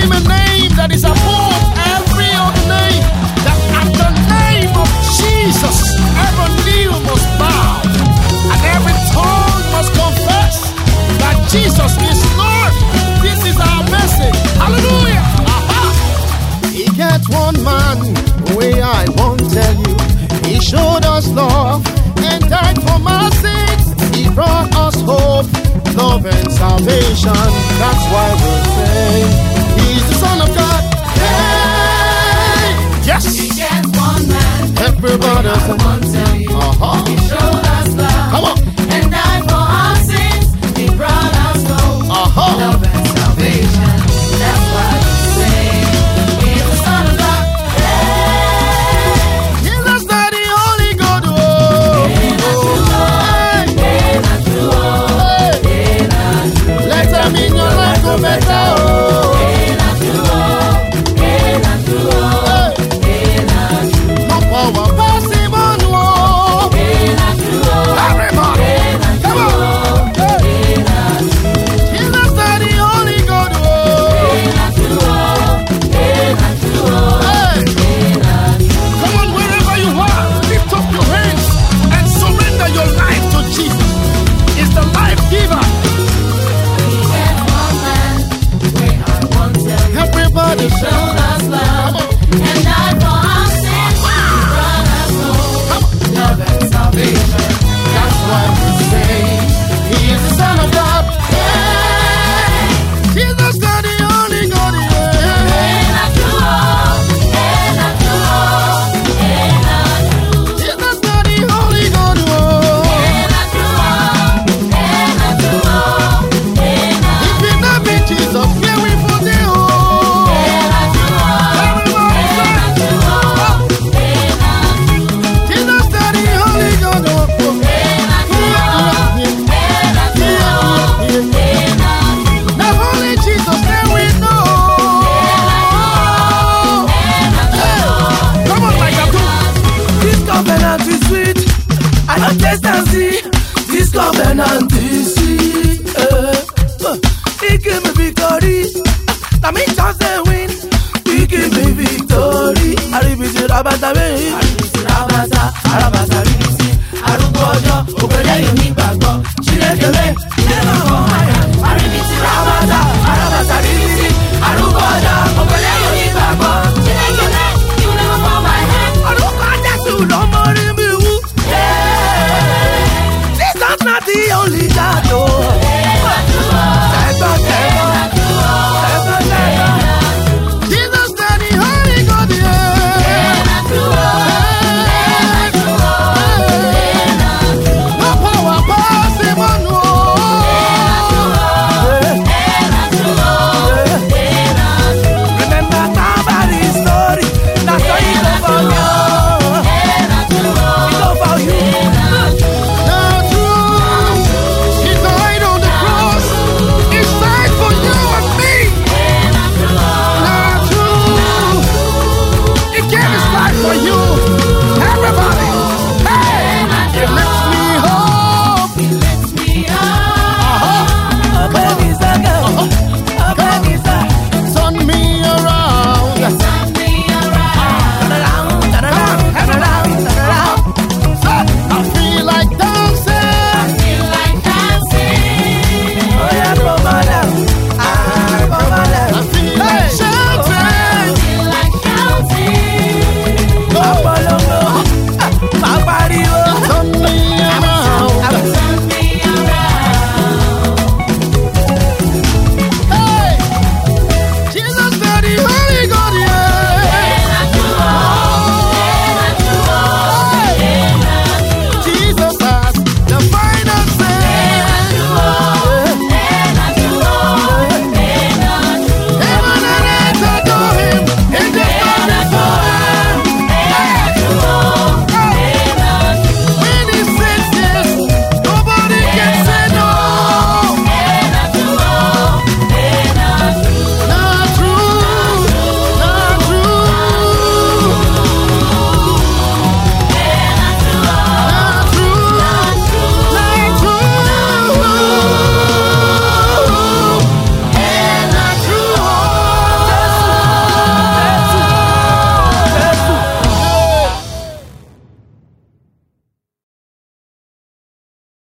him a name that is above every other name, that at the name of Jesus, every knee must bow, and every tongue must confess that Jesus is Lord. This is our message. Hallelujah. Aha. He got one man, way I won't tell you. He showed us love and died for my sins. He brought us hope, love, and salvation. That's why we're saying. Consistency, this benanti